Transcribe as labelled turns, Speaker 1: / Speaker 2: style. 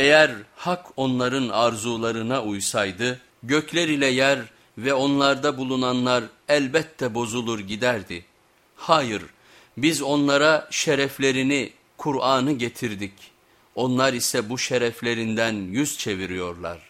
Speaker 1: Eğer hak onların arzularına uysaydı, gökler ile yer ve onlarda bulunanlar elbette bozulur giderdi. Hayır, biz onlara şereflerini, Kur'an'ı getirdik. Onlar ise bu şereflerinden yüz çeviriyorlar.